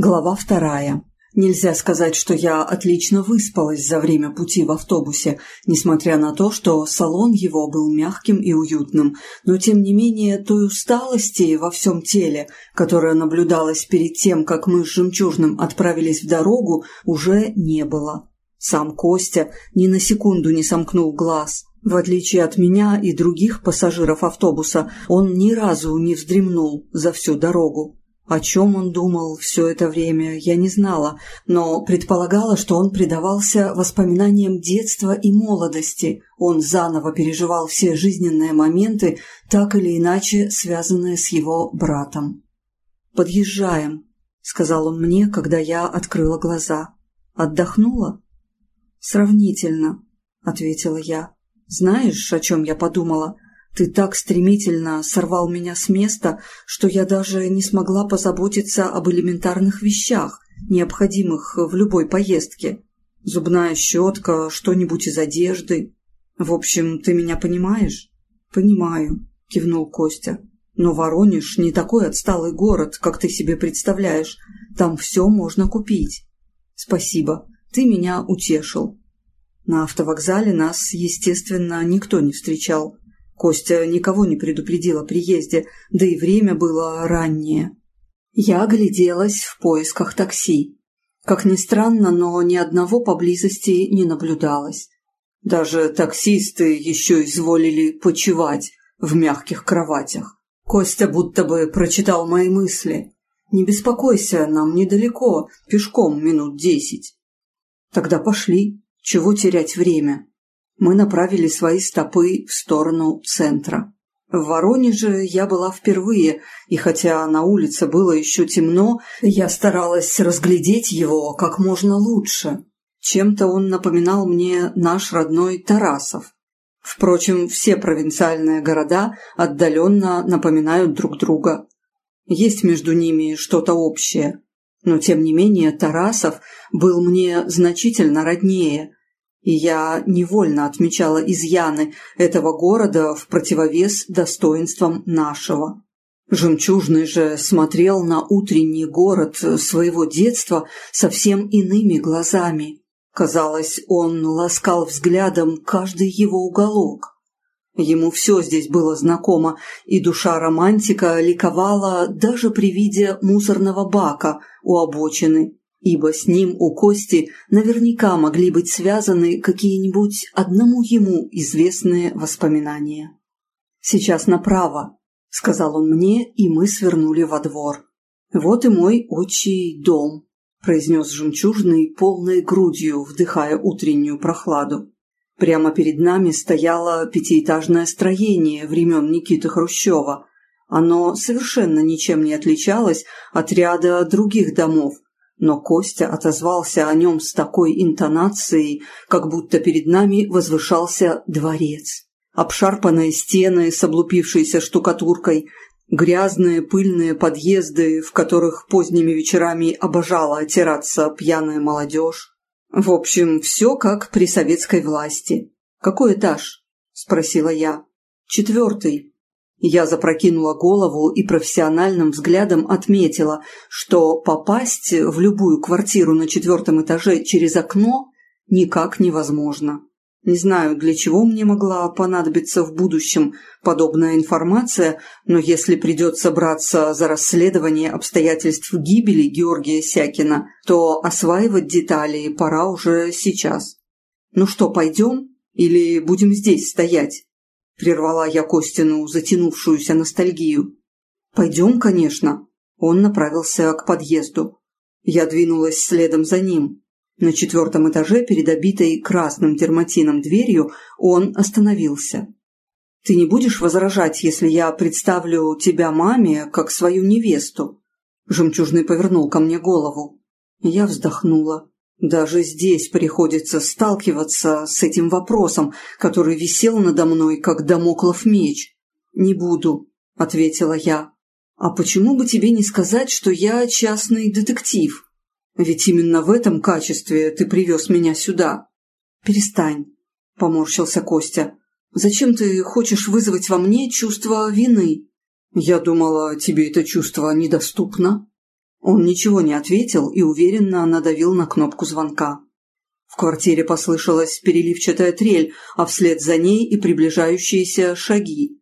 Глава вторая. Нельзя сказать, что я отлично выспалась за время пути в автобусе, несмотря на то, что салон его был мягким и уютным, но тем не менее той усталости во всем теле, которая наблюдалась перед тем, как мы с Жемчужным отправились в дорогу, уже не было. Сам Костя ни на секунду не сомкнул глаз. В отличие от меня и других пассажиров автобуса, он ни разу не вздремнул за всю дорогу. О чем он думал все это время, я не знала, но предполагала, что он предавался воспоминаниям детства и молодости. Он заново переживал все жизненные моменты, так или иначе связанные с его братом. «Подъезжаем», — сказал он мне, когда я открыла глаза. «Отдохнула?» «Сравнительно», — ответила я. «Знаешь, о чем я подумала?» Ты так стремительно сорвал меня с места, что я даже не смогла позаботиться об элементарных вещах, необходимых в любой поездке. Зубная щетка, что-нибудь из одежды. В общем, ты меня понимаешь? Понимаю, кивнул Костя. Но Воронеж не такой отсталый город, как ты себе представляешь. Там все можно купить. Спасибо, ты меня утешил. На автовокзале нас, естественно, никто не встречал. Костя никого не предупредил о приезде, да и время было раннее. Я огляделась в поисках такси. Как ни странно, но ни одного поблизости не наблюдалось. Даже таксисты еще изволили почевать в мягких кроватях. Костя будто бы прочитал мои мысли. «Не беспокойся, нам недалеко, пешком минут десять». «Тогда пошли. Чего терять время?» Мы направили свои стопы в сторону центра. В Воронеже я была впервые, и хотя на улице было еще темно, я старалась разглядеть его как можно лучше. Чем-то он напоминал мне наш родной Тарасов. Впрочем, все провинциальные города отдаленно напоминают друг друга. Есть между ними что-то общее. Но, тем не менее, Тарасов был мне значительно роднее – я невольно отмечала изъяны этого города в противовес достоинствам нашего. Жемчужный же смотрел на утренний город своего детства совсем иными глазами. Казалось, он ласкал взглядом каждый его уголок. Ему все здесь было знакомо, и душа романтика ликовала даже при виде мусорного бака у обочины ибо с ним у Кости наверняка могли быть связаны какие-нибудь одному ему известные воспоминания. «Сейчас направо», — сказал он мне, и мы свернули во двор. «Вот и мой отчий дом», — произнес жемчужный полной грудью, вдыхая утреннюю прохладу. Прямо перед нами стояло пятиэтажное строение времен Никиты Хрущева. Оно совершенно ничем не отличалось от ряда других домов, но Костя отозвался о нем с такой интонацией, как будто перед нами возвышался дворец. Обшарпанные стены с облупившейся штукатуркой, грязные пыльные подъезды, в которых поздними вечерами обожала отираться пьяная молодежь. В общем, все как при советской власти. «Какой этаж?» – спросила я. «Четвертый», я запрокинула голову и профессиональным взглядом отметила, что попасть в любую квартиру на четвертом этаже через окно никак невозможно. Не знаю, для чего мне могла понадобиться в будущем подобная информация, но если придется браться за расследование обстоятельств гибели Георгия Сякина, то осваивать детали пора уже сейчас. Ну что, пойдем или будем здесь стоять? Прервала я Костину затянувшуюся ностальгию. «Пойдем, конечно». Он направился к подъезду. Я двинулась следом за ним. На четвертом этаже, перед обитой красным дерматином дверью, он остановился. «Ты не будешь возражать, если я представлю тебя маме как свою невесту?» Жемчужный повернул ко мне голову. Я вздохнула. Даже здесь приходится сталкиваться с этим вопросом, который висел надо мной, как домоклов меч. «Не буду», — ответила я. «А почему бы тебе не сказать, что я частный детектив? Ведь именно в этом качестве ты привез меня сюда». «Перестань», — поморщился Костя. «Зачем ты хочешь вызвать во мне чувство вины?» «Я думала, тебе это чувство недоступно». Он ничего не ответил и уверенно надавил на кнопку звонка. В квартире послышалась переливчатая трель, а вслед за ней и приближающиеся шаги.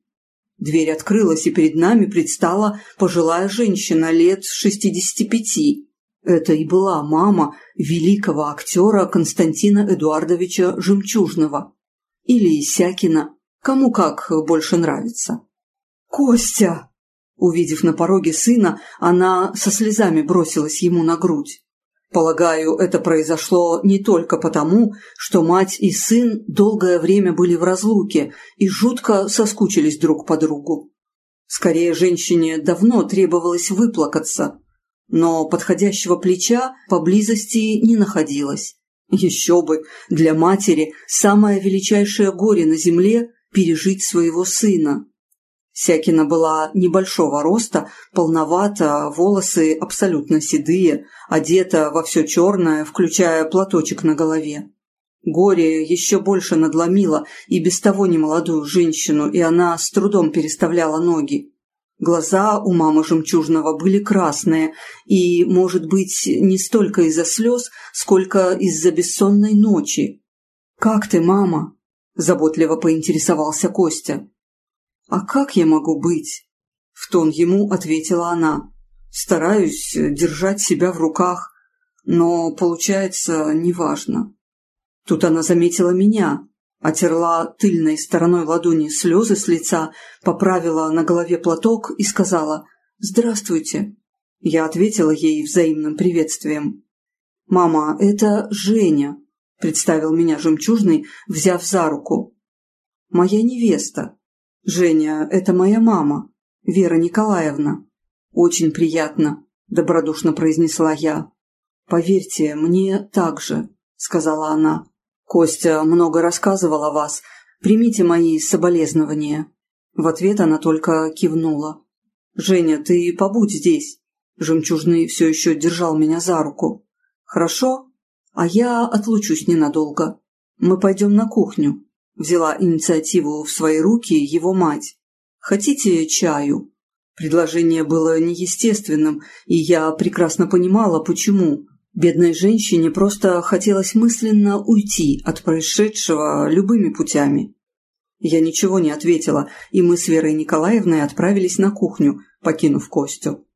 Дверь открылась, и перед нами предстала пожилая женщина лет шестидесяти пяти. Это и была мама великого актера Константина Эдуардовича Жемчужного. Или Исякина, кому как больше нравится. «Костя!» Увидев на пороге сына, она со слезами бросилась ему на грудь. Полагаю, это произошло не только потому, что мать и сын долгое время были в разлуке и жутко соскучились друг по другу. Скорее, женщине давно требовалось выплакаться, но подходящего плеча поблизости не находилось. Еще бы, для матери самое величайшее горе на земле – пережить своего сына. Сякина была небольшого роста, полновата, волосы абсолютно седые, одета во все черное, включая платочек на голове. Горе еще больше надломило и без того немолодую женщину, и она с трудом переставляла ноги. Глаза у мамы жемчужного были красные, и, может быть, не столько из-за слез, сколько из-за бессонной ночи. «Как ты, мама?» – заботливо поинтересовался Костя. «А как я могу быть?» – в тон ему ответила она. «Стараюсь держать себя в руках, но, получается, неважно». Тут она заметила меня, отерла тыльной стороной ладони слезы с лица, поправила на голове платок и сказала «Здравствуйте». Я ответила ей взаимным приветствием. «Мама, это Женя», – представил меня жемчужный, взяв за руку. «Моя невеста. «Женя, это моя мама, Вера Николаевна. Очень приятно», – добродушно произнесла я. «Поверьте, мне так же», – сказала она. «Костя много рассказывал о вас. Примите мои соболезнования». В ответ она только кивнула. «Женя, ты побудь здесь». Жемчужный все еще держал меня за руку. «Хорошо? А я отлучусь ненадолго. Мы пойдем на кухню. Взяла инициативу в свои руки его мать. «Хотите чаю?» Предложение было неестественным, и я прекрасно понимала, почему. Бедной женщине просто хотелось мысленно уйти от происшедшего любыми путями. Я ничего не ответила, и мы с Верой Николаевной отправились на кухню, покинув Костю.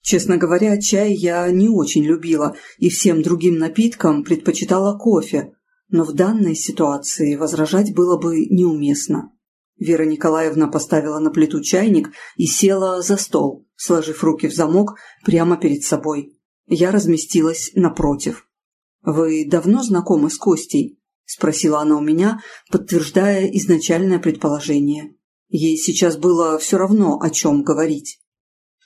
Честно говоря, чай я не очень любила и всем другим напиткам предпочитала кофе, но в данной ситуации возражать было бы неуместно. Вера Николаевна поставила на плиту чайник и села за стол, сложив руки в замок прямо перед собой. Я разместилась напротив. «Вы давно знакомы с Костей?» – спросила она у меня, подтверждая изначальное предположение. Ей сейчас было все равно, о чем говорить.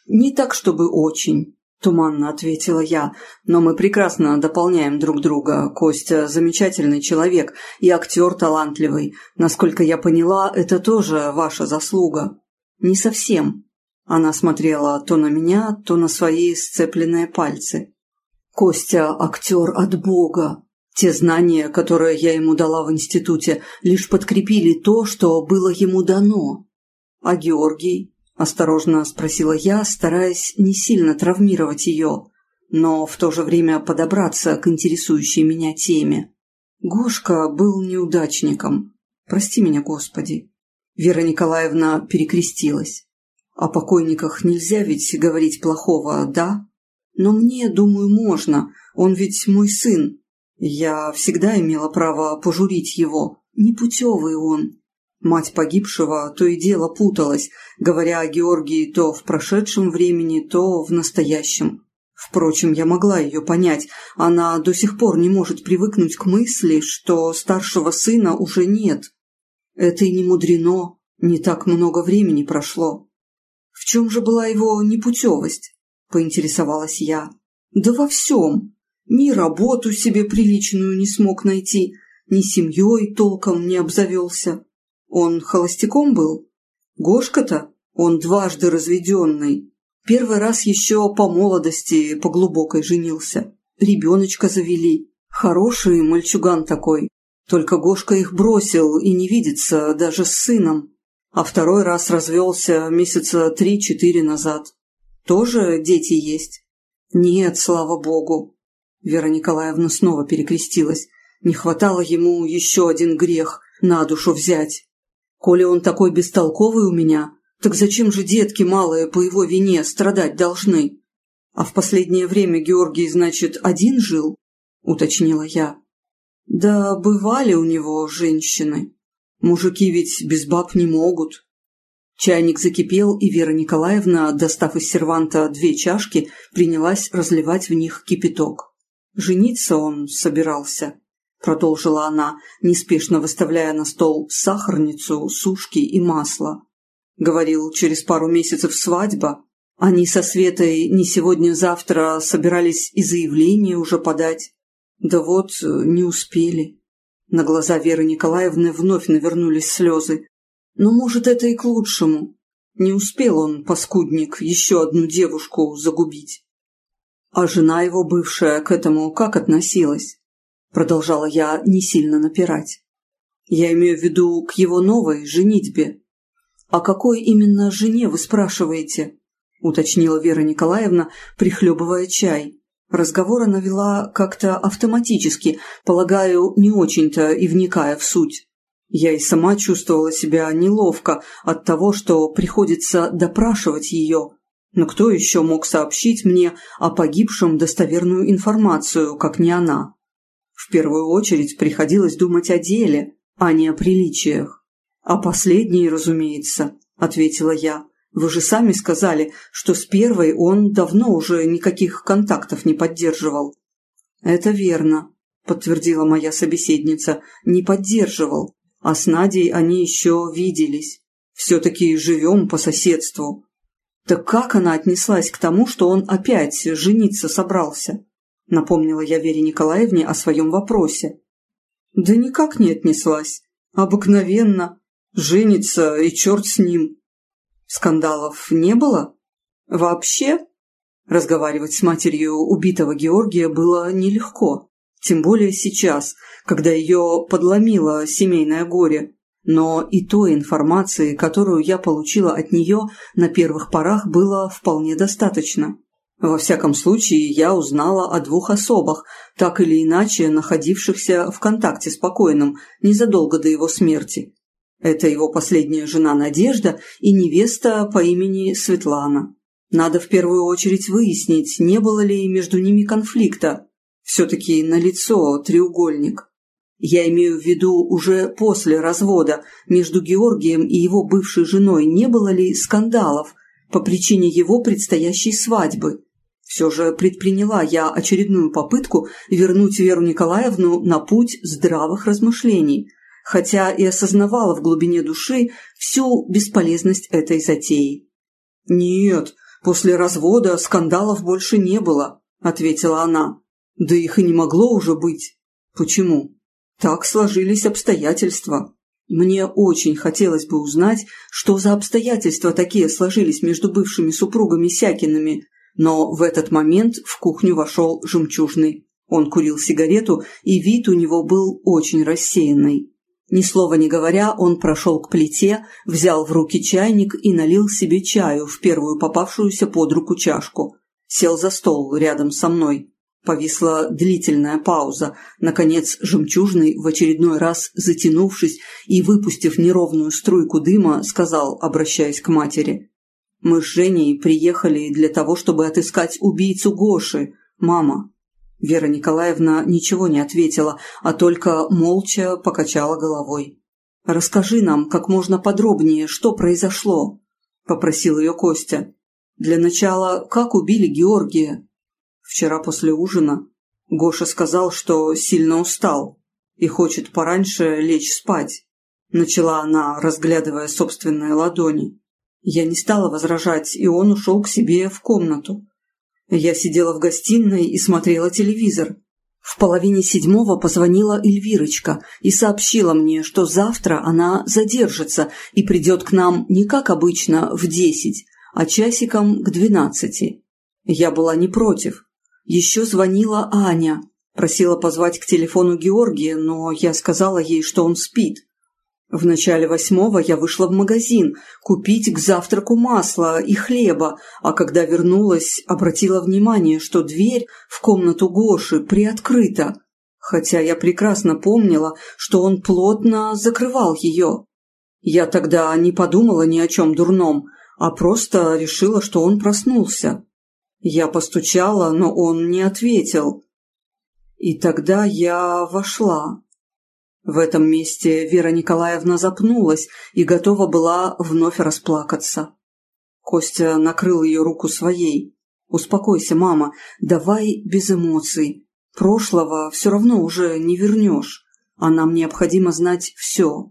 «Не так, чтобы очень. – туманно ответила я. «Но мы прекрасно дополняем друг друга. Костя – замечательный человек и актер талантливый. Насколько я поняла, это тоже ваша заслуга». «Не совсем». Она смотрела то на меня, то на свои сцепленные пальцы. «Костя – актер от Бога. Те знания, которые я ему дала в институте, лишь подкрепили то, что было ему дано. А Георгий? Осторожно спросила я, стараясь не сильно травмировать ее, но в то же время подобраться к интересующей меня теме. Гошка был неудачником. Прости меня, Господи. Вера Николаевна перекрестилась. О покойниках нельзя ведь говорить плохого, да? Но мне, думаю, можно. Он ведь мой сын. Я всегда имела право пожурить его. Непутевый он. Мать погибшего то и дело путалась, говоря о Георгии то в прошедшем времени, то в настоящем. Впрочем, я могла ее понять. Она до сих пор не может привыкнуть к мысли, что старшего сына уже нет. Это и не мудрено, не так много времени прошло. В чем же была его непутевость? Поинтересовалась я. Да во всем. Ни работу себе приличную не смог найти, ни семьей толком не обзавелся. Он холостяком был? Гошка-то? Он дважды разведенный. Первый раз еще по молодости, по глубокой женился. Ребеночка завели. Хороший мальчуган такой. Только Гошка их бросил и не видится даже с сыном. А второй раз развелся месяца три-четыре назад. Тоже дети есть? Нет, слава богу. Вера Николаевна снова перекрестилась. Не хватало ему еще один грех на душу взять. Коли он такой бестолковый у меня, так зачем же детки малые по его вине страдать должны? А в последнее время Георгий, значит, один жил? Уточнила я. Да бывали у него женщины. Мужики ведь без баб не могут. Чайник закипел, и Вера Николаевна, достав из серванта две чашки, принялась разливать в них кипяток. Жениться он собирался. — продолжила она, неспешно выставляя на стол сахарницу, сушки и масло. Говорил, через пару месяцев свадьба. Они со Светой не сегодня-завтра собирались и заявление уже подать. Да вот, не успели. На глаза Веры Николаевны вновь навернулись слезы. Но, может, это и к лучшему. Не успел он, паскудник, еще одну девушку загубить. А жена его бывшая к этому как относилась? Продолжала я не сильно напирать. Я имею в виду к его новой женитьбе. «О какой именно жене вы спрашиваете?» – уточнила Вера Николаевна, прихлебывая чай. Разговор она вела как-то автоматически, полагаю, не очень-то и вникая в суть. Я и сама чувствовала себя неловко от того, что приходится допрашивать ее. Но кто еще мог сообщить мне о погибшем достоверную информацию, как не она? В первую очередь приходилось думать о деле, а не о приличиях. «О последней, разумеется», — ответила я. «Вы же сами сказали, что с первой он давно уже никаких контактов не поддерживал». «Это верно», — подтвердила моя собеседница, — «не поддерживал, а с Надей они еще виделись. Все-таки живем по соседству». Так как она отнеслась к тому, что он опять жениться собрался? Напомнила я Вере Николаевне о своем вопросе. Да никак не отнеслась. Обыкновенно. Женится, и черт с ним. Скандалов не было? Вообще? Разговаривать с матерью убитого Георгия было нелегко. Тем более сейчас, когда ее подломило семейное горе. Но и той информации, которую я получила от нее на первых порах, было вполне достаточно. Во всяком случае, я узнала о двух особах, так или иначе находившихся в контакте с покойным незадолго до его смерти. Это его последняя жена Надежда и невеста по имени Светлана. Надо в первую очередь выяснить, не было ли между ними конфликта. Все-таки налицо треугольник. Я имею в виду уже после развода между Георгием и его бывшей женой не было ли скандалов по причине его предстоящей свадьбы. Все же предприняла я очередную попытку вернуть Веру Николаевну на путь здравых размышлений, хотя и осознавала в глубине души всю бесполезность этой затеи. «Нет, после развода скандалов больше не было», — ответила она. «Да их и не могло уже быть. Почему? Так сложились обстоятельства». Мне очень хотелось бы узнать, что за обстоятельства такие сложились между бывшими супругами Сякинами, но в этот момент в кухню вошел жемчужный. Он курил сигарету, и вид у него был очень рассеянный. Ни слова не говоря, он прошел к плите, взял в руки чайник и налил себе чаю в первую попавшуюся под руку чашку. Сел за стол рядом со мной. Повисла длительная пауза. Наконец, жемчужный, в очередной раз затянувшись и выпустив неровную струйку дыма, сказал, обращаясь к матери. Мы с Женей приехали для того, чтобы отыскать убийцу Гоши, мама». Вера Николаевна ничего не ответила, а только молча покачала головой. «Расскажи нам как можно подробнее, что произошло», – попросил ее Костя. «Для начала, как убили Георгия?» Вчера после ужина Гоша сказал, что сильно устал и хочет пораньше лечь спать. Начала она, разглядывая собственные ладони. Я не стала возражать, и он ушел к себе в комнату. Я сидела в гостиной и смотрела телевизор. В половине седьмого позвонила Эльвирочка и сообщила мне, что завтра она задержится и придет к нам не как обычно в десять, а часиком к двенадцати. Я была не против. Еще звонила Аня, просила позвать к телефону Георгия, но я сказала ей, что он спит. В начале восьмого я вышла в магазин купить к завтраку масла и хлеба, а когда вернулась, обратила внимание, что дверь в комнату Гоши приоткрыта, хотя я прекрасно помнила, что он плотно закрывал ее. Я тогда не подумала ни о чем дурном, а просто решила, что он проснулся. Я постучала, но он не ответил. И тогда я вошла. В этом месте Вера Николаевна запнулась и готова была вновь расплакаться. Костя накрыл ее руку своей. «Успокойся, мама, давай без эмоций. Прошлого все равно уже не вернешь, а нам необходимо знать все».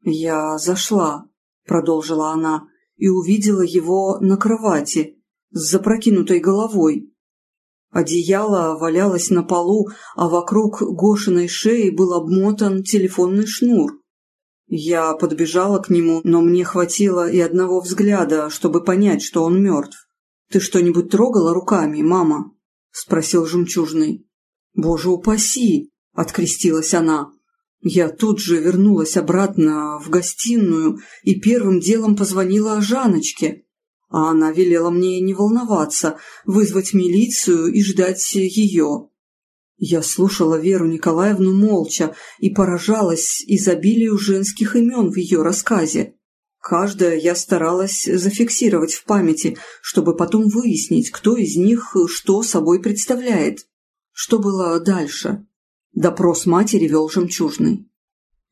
«Я зашла», — продолжила она, — «и увидела его на кровати, с запрокинутой головой. Одеяло валялось на полу, а вокруг Гошиной шеи был обмотан телефонный шнур. Я подбежала к нему, но мне хватило и одного взгляда, чтобы понять, что он мертв. «Ты что-нибудь трогала руками, мама?» – спросил жемчужный. «Боже упаси!» – открестилась она. Я тут же вернулась обратно в гостиную и первым делом позвонила Жаночке а она велела мне не волноваться, вызвать милицию и ждать ее. Я слушала Веру Николаевну молча и поражалась изобилию женских имен в ее рассказе. Каждое я старалась зафиксировать в памяти, чтобы потом выяснить, кто из них что собой представляет. Что было дальше? Допрос матери вел жемчужный.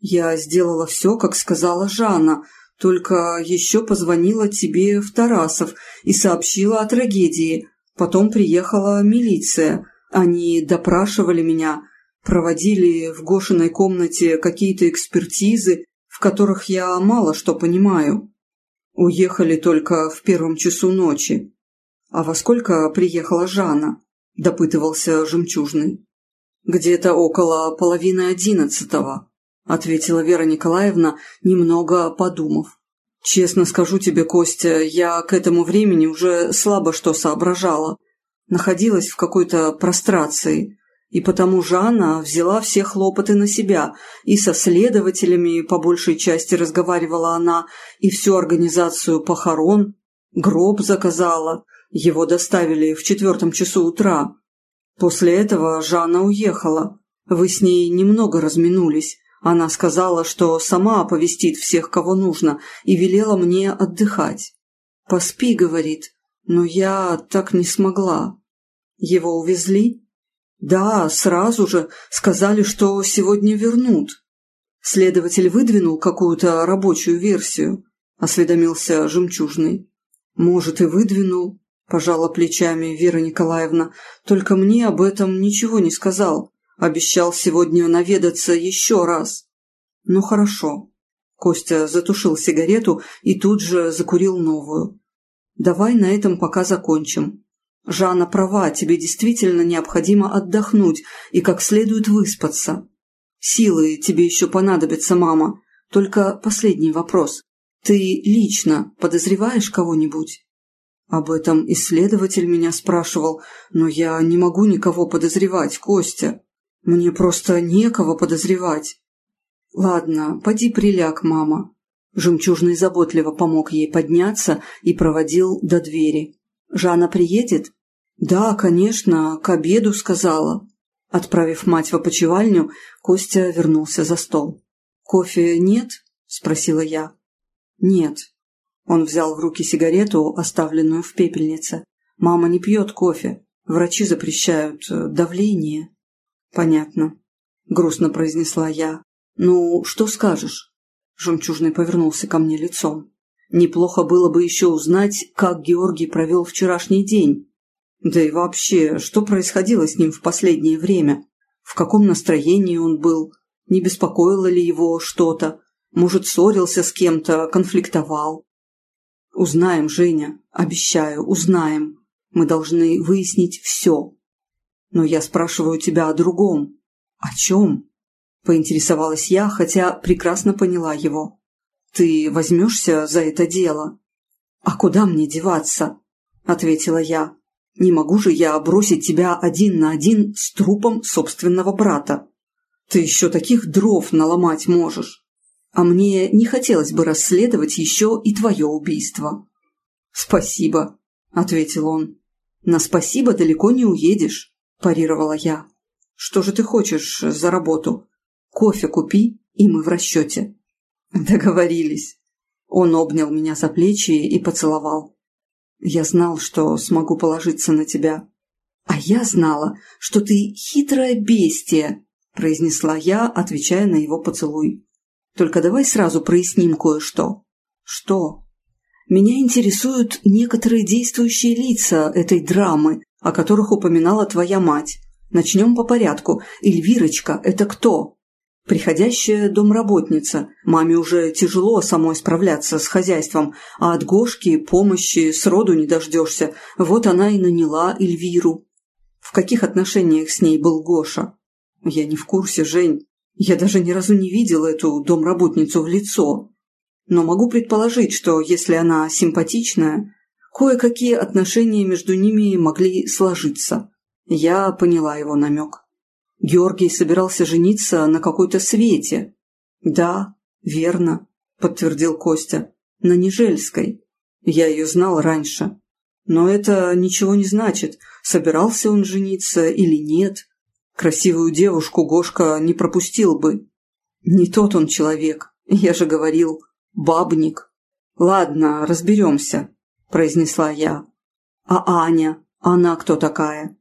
Я сделала все, как сказала Жанна – только еще позвонила тебе в Тарасов и сообщила о трагедии. Потом приехала милиция. Они допрашивали меня, проводили в Гошиной комнате какие-то экспертизы, в которых я мало что понимаю. Уехали только в первом часу ночи. А во сколько приехала Жанна? Допытывался Жемчужный. Где-то около половины одиннадцатого. – ответила Вера Николаевна, немного подумав. «Честно скажу тебе, Костя, я к этому времени уже слабо что соображала. Находилась в какой-то прострации, и потому Жанна взяла все хлопоты на себя, и со следователями по большей части разговаривала она, и всю организацию похорон, гроб заказала, его доставили в четвертом часу утра. После этого Жанна уехала. Вы с ней немного разминулись, она сказала, что сама оповестит всех, кого нужно, и велела мне отдыхать. «Поспи», — говорит, — «но я так не смогла». Его увезли? Да, сразу же. Сказали, что сегодня вернут. Следователь выдвинул какую-то рабочую версию, осведомился Жемчужный. Может, и выдвинул, пожала плечами Вера Николаевна, только мне об этом ничего не сказал. Обещал сегодня наведаться еще раз. Ну хорошо. Костя затушил сигарету и тут же закурил новую. Давай на этом пока закончим. Жанна права, тебе действительно необходимо отдохнуть и как следует выспаться. Силы тебе еще понадобятся, мама. Только последний вопрос. Ты лично подозреваешь кого-нибудь? Об этом исследователь меня спрашивал, но я не могу никого подозревать, Костя. Мне просто некого подозревать. Ладно, поди приляг, мама. Жемчужный заботливо помог ей подняться и проводил до двери. Жанна приедет? Да, конечно, к обеду сказала. Отправив мать в опочивальню, Костя вернулся за стол. «Кофе нет?» – спросила я. «Нет». Он взял в руки сигарету, оставленную в пепельнице. «Мама не пьет кофе. Врачи запрещают. Э, давление». «Понятно», — грустно произнесла я. «Ну, что скажешь?» Жемчужный повернулся ко мне лицом. «Неплохо было бы еще узнать, как Георгий провел вчерашний день. Да и вообще, что происходило с ним в последнее время? В каком настроении он был? Не беспокоило ли его что-то? Может, ссорился с кем-то, конфликтовал?» «Узнаем, Женя, обещаю, узнаем. Мы должны выяснить все». Но я спрашиваю тебя о другом. О чем? Поинтересовалась я, хотя прекрасно поняла его. Ты возьмешься за это дело? А куда мне деваться? Ответила я. Не могу же я бросить тебя один на один с трупом собственного брата. Ты еще таких дров наломать можешь. А мне не хотелось бы расследовать еще и твое убийство». «Спасибо», — ответил он. «На спасибо далеко не уедешь», – парировала я. «Что же ты хочешь за работу? Кофе купи, и мы в расчете». Договорились. Он обнял меня за плечи и поцеловал. Я знал, что смогу положиться на тебя. А я знала, что ты хитрое бестия, произнесла я, отвечая на его поцелуй. Только давай сразу проясним кое-что. Что? Меня интересуют некоторые действующие лица этой драмы, о которых упоминала твоя мать. Начнем по порядку. Эльвирочка – это кто? Приходящая домработница. Маме уже тяжело самой справляться с хозяйством, а от Гошки помощи сроду не дождешься. Вот она и наняла Эльвиру. В каких отношениях с ней был Гоша? Я не в курсе, Жень. Я даже ни разу не видел эту домработницу в лицо но могу предположить, что если она симпатичная, кое-какие отношения между ними могли сложиться. Я поняла его намек. Георгий собирался жениться на какой-то Свете. «Да, верно», — подтвердил Костя, — «на Нежельской. Я ее знал раньше. Но это ничего не значит, собирался он жениться или нет. Красивую девушку Гошка не пропустил бы. Не тот он человек, я же говорил, бабник. Ладно, разберемся, произнесла я. А Аня? Она кто такая?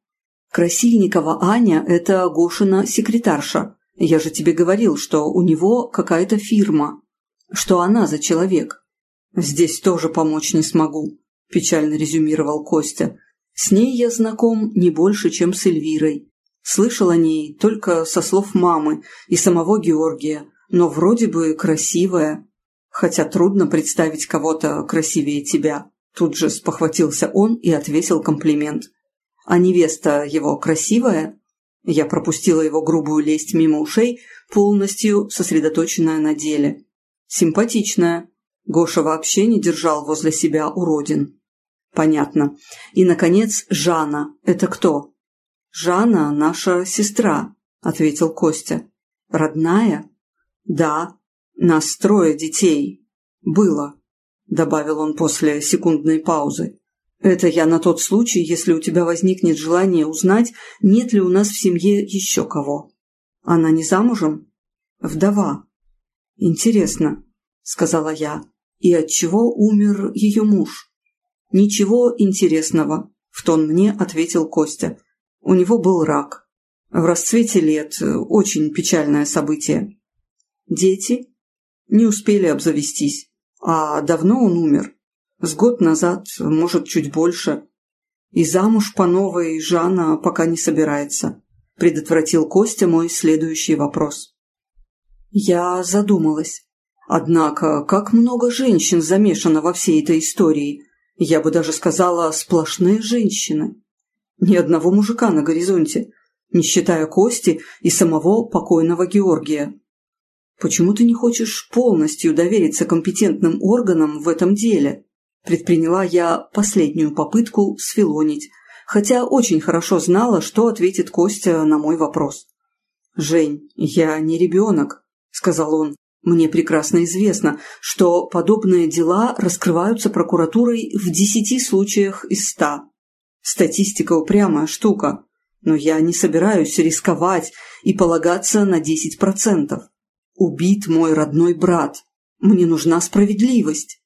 Красильникова Аня – это Гошина секретарша. Я же тебе говорил, что у него какая-то фирма. Что она за человек? Здесь тоже помочь не смогу, печально резюмировал Костя. С ней я знаком не больше, чем с Эльвирой. Слышал о ней только со слов мамы и самого Георгия, но вроде бы красивая. Хотя трудно представить кого-то красивее тебя. Тут же спохватился он и отвесил комплимент. А невеста его красивая? Я пропустила его грубую лесть мимо ушей, полностью сосредоточенная на деле. Симпатичная. Гоша вообще не держал возле себя уродин. Понятно. И, наконец, Жанна. Это кто? Жанна – наша сестра, ответил Костя. Родная? Да, нас трое детей. Было, добавил он после секундной паузы. Это я на тот случай, если у тебя возникнет желание узнать, нет ли у нас в семье еще кого. Она не замужем? Вдова. Интересно, сказала я. И от чего умер ее муж? Ничего интересного, в тон мне ответил Костя. У него был рак. В расцвете лет очень печальное событие. Дети? Не успели обзавестись. А давно он умер. С год назад, может, чуть больше. И замуж по новой Жанна пока не собирается. Предотвратил Костя мой следующий вопрос. Я задумалась. Однако, как много женщин замешано во всей этой истории. Я бы даже сказала, сплошные женщины. Ни одного мужика на горизонте, не считая Кости и самого покойного Георгия. «Почему ты не хочешь полностью довериться компетентным органам в этом деле?» Предприняла я последнюю попытку сфилонить, хотя очень хорошо знала, что ответит Костя на мой вопрос. «Жень, я не ребенок», — сказал он. «Мне прекрасно известно, что подобные дела раскрываются прокуратурой в десяти случаях из ста. Статистика упрямая штука, но я не собираюсь рисковать и полагаться на десять процентов. Убит мой родной брат. Мне нужна справедливость.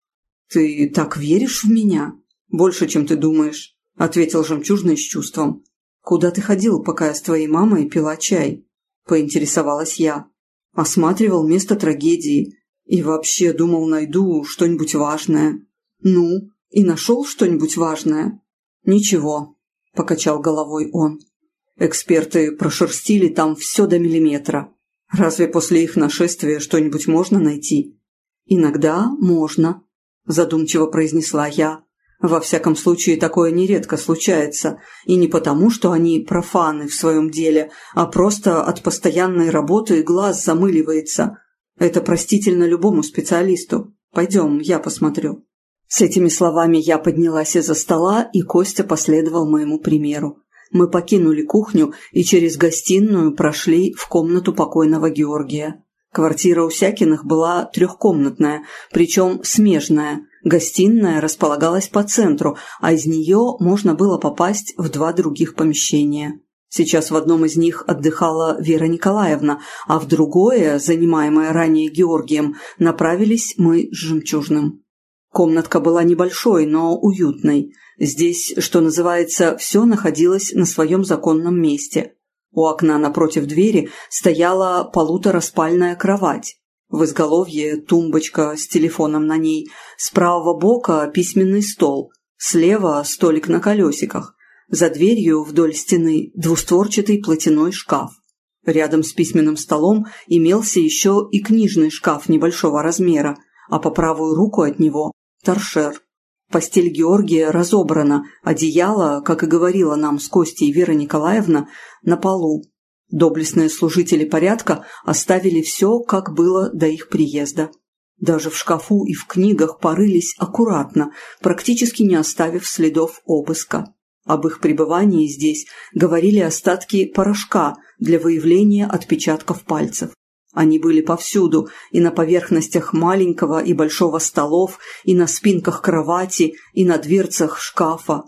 Ты так веришь в меня? Больше, чем ты думаешь, ответил жемчужный с чувством. Куда ты ходил, пока я с твоей мамой пила чай? Поинтересовалась я. Осматривал место трагедии и вообще думал, найду что-нибудь важное. Ну, и нашел что-нибудь важное? Ничего, покачал головой он. Эксперты прошерстили там все до миллиметра. Разве после их нашествия что-нибудь можно найти? Иногда можно, задумчиво произнесла я. Во всяком случае, такое нередко случается, и не потому, что они профаны в своем деле, а просто от постоянной работы глаз замыливается. Это простительно любому специалисту. Пойдем, я посмотрю. С этими словами я поднялась из-за стола, и Костя последовал моему примеру мы покинули кухню и через гостиную прошли в комнату покойного Георгия. Квартира у Сякиных была трехкомнатная, причем смежная. Гостиная располагалась по центру, а из нее можно было попасть в два других помещения. Сейчас в одном из них отдыхала Вера Николаевна, а в другое, занимаемое ранее Георгием, направились мы с Жемчужным. Комнатка была небольшой, но уютной. Здесь, что называется, все находилось на своем законном месте. У окна напротив двери стояла полутораспальная кровать. В изголовье тумбочка с телефоном на ней, с правого бока письменный стол, слева столик на колесиках, за дверью вдоль стены двустворчатый платяной шкаф. Рядом с письменным столом имелся еще и книжный шкаф небольшого размера, а по правую руку от него – торшер. Постель Георгия разобрана, одеяло, как и говорила нам с Костей Вера Николаевна, на полу. Доблестные служители порядка оставили все, как было до их приезда. Даже в шкафу и в книгах порылись аккуратно, практически не оставив следов обыска. Об их пребывании здесь говорили остатки порошка для выявления отпечатков пальцев. Они были повсюду, и на поверхностях маленького и большого столов, и на спинках кровати, и на дверцах шкафа.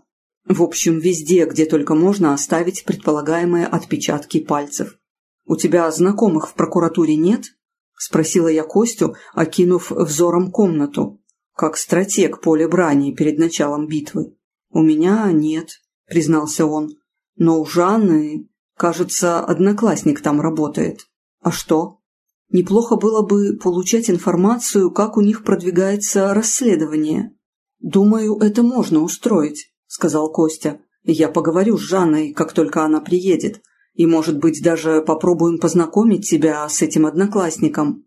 В общем, везде, где только можно оставить предполагаемые отпечатки пальцев. «У тебя знакомых в прокуратуре нет?» – спросила я Костю, окинув взором комнату, как стратег поля брани перед началом битвы. «У меня нет», – признался он. «Но у Жанны, кажется, одноклассник там работает. А что?» Неплохо было бы получать информацию, как у них продвигается расследование. «Думаю, это можно устроить», – сказал Костя. «Я поговорю с Жанной, как только она приедет, и, может быть, даже попробуем познакомить тебя с этим одноклассником».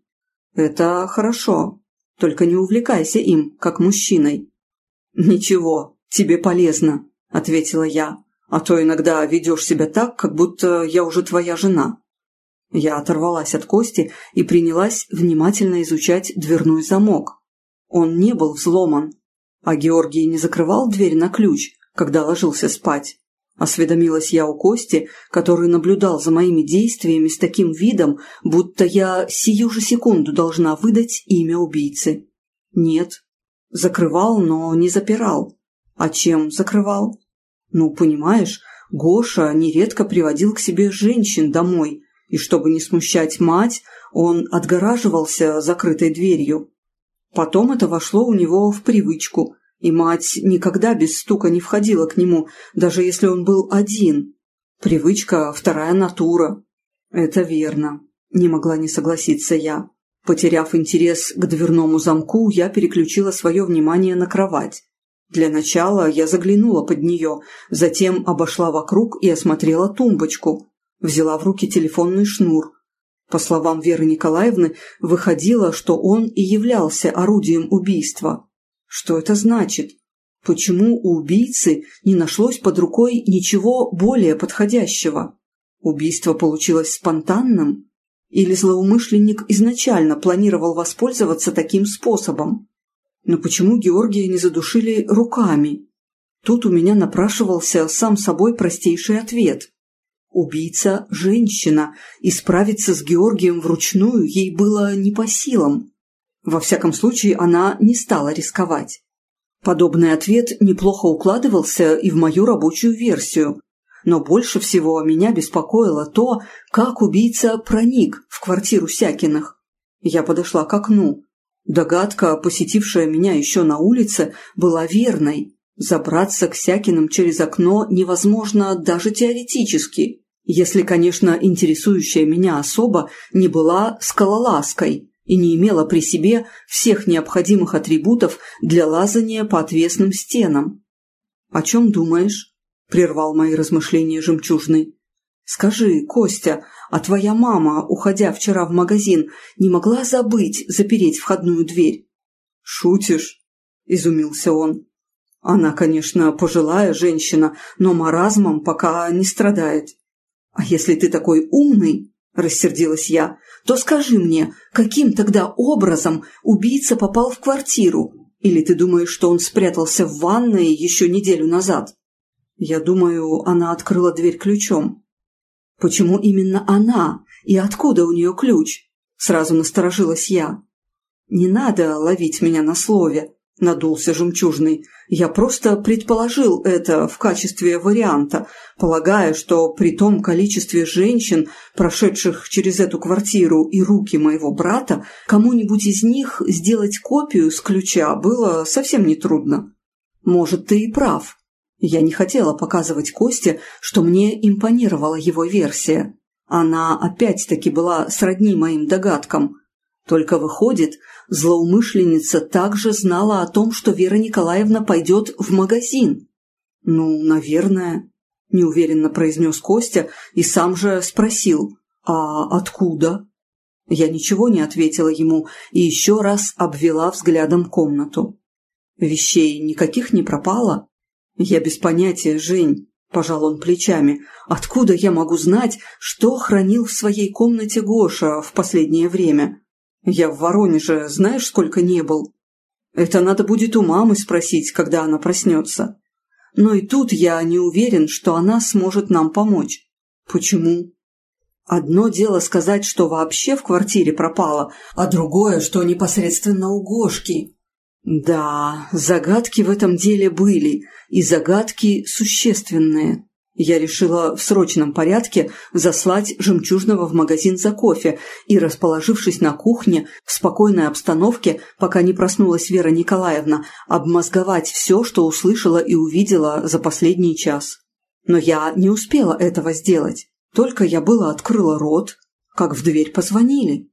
«Это хорошо, только не увлекайся им, как мужчиной». «Ничего, тебе полезно», – ответила я, «а то иногда ведешь себя так, как будто я уже твоя жена». Я оторвалась от Кости и принялась внимательно изучать дверной замок. Он не был взломан, а Георгий не закрывал дверь на ключ, когда ложился спать. Осведомилась я у Кости, который наблюдал за моими действиями с таким видом, будто я сию же секунду должна выдать имя убийцы. Нет. Закрывал, но не запирал. А чем закрывал? Ну, понимаешь, Гоша нередко приводил к себе женщин домой – и чтобы не смущать мать, он отгораживался закрытой дверью. Потом это вошло у него в привычку, и мать никогда без стука не входила к нему, даже если он был один. Привычка – вторая натура. Это верно. Не могла не согласиться я. Потеряв интерес к дверному замку, я переключила свое внимание на кровать. Для начала я заглянула под нее, затем обошла вокруг и осмотрела тумбочку взяла в руки телефонный шнур. По словам Веры Николаевны, выходило, что он и являлся орудием убийства. Что это значит? Почему у убийцы не нашлось под рукой ничего более подходящего? Убийство получилось спонтанным? Или злоумышленник изначально планировал воспользоваться таким способом? Но почему Георгия не задушили руками? Тут у меня напрашивался сам собой простейший ответ. Убийца – женщина, и справиться с Георгием вручную ей было не по силам. Во всяком случае, она не стала рисковать. Подобный ответ неплохо укладывался и в мою рабочую версию. Но больше всего меня беспокоило то, как убийца проник в квартиру Сякиных. Я подошла к окну. Догадка, посетившая меня еще на улице, была верной. Забраться к Сякиным через окно невозможно даже теоретически, если, конечно, интересующая меня особа не была скалолазкой и не имела при себе всех необходимых атрибутов для лазания по отвесным стенам. «О чем думаешь?» – прервал мои размышления жемчужный. «Скажи, Костя, а твоя мама, уходя вчера в магазин, не могла забыть запереть входную дверь?» «Шутишь?» – изумился он. Она, конечно, пожилая женщина, но маразмом пока не страдает. А если ты такой умный, рассердилась я, то скажи мне, каким тогда образом убийца попал в квартиру? Или ты думаешь, что он спрятался в ванной еще неделю назад? Я думаю, она открыла дверь ключом. Почему именно она? И откуда у нее ключ? Сразу насторожилась я. «Не надо ловить меня на слове», – надулся жемчужный. «Я просто предположил это в качестве варианта, полагая, что при том количестве женщин, прошедших через эту квартиру и руки моего брата, кому-нибудь из них сделать копию с ключа было совсем нетрудно. Может, ты и прав». Я не хотела показывать Косте, что мне импонировала его версия. Она опять-таки была сродни моим догадкам. Только выходит, злоумышленница также знала о том, что Вера Николаевна пойдет в магазин. «Ну, наверное», – неуверенно произнес Костя и сам же спросил, «А откуда?» Я ничего не ответила ему и еще раз обвела взглядом комнату. Вещей никаких не пропало. Я без понятия, Жень. – пожал он плечами. «Откуда я могу знать, что хранил в своей комнате Гоша в последнее время? Я в Воронеже знаешь, сколько не был? Это надо будет у мамы спросить, когда она проснется. Но и тут я не уверен, что она сможет нам помочь. Почему?» Одно дело сказать, что вообще в квартире пропало, а другое, что непосредственно у Гошки. Да, загадки в этом деле были, и загадки существенные. Я решила в срочном порядке заслать жемчужного в магазин за кофе и, расположившись на кухне, в спокойной обстановке, пока не проснулась Вера Николаевна, обмозговать все, что услышала и увидела за последний час. Но я не успела этого сделать. Только я было открыла рот, как в дверь позвонили.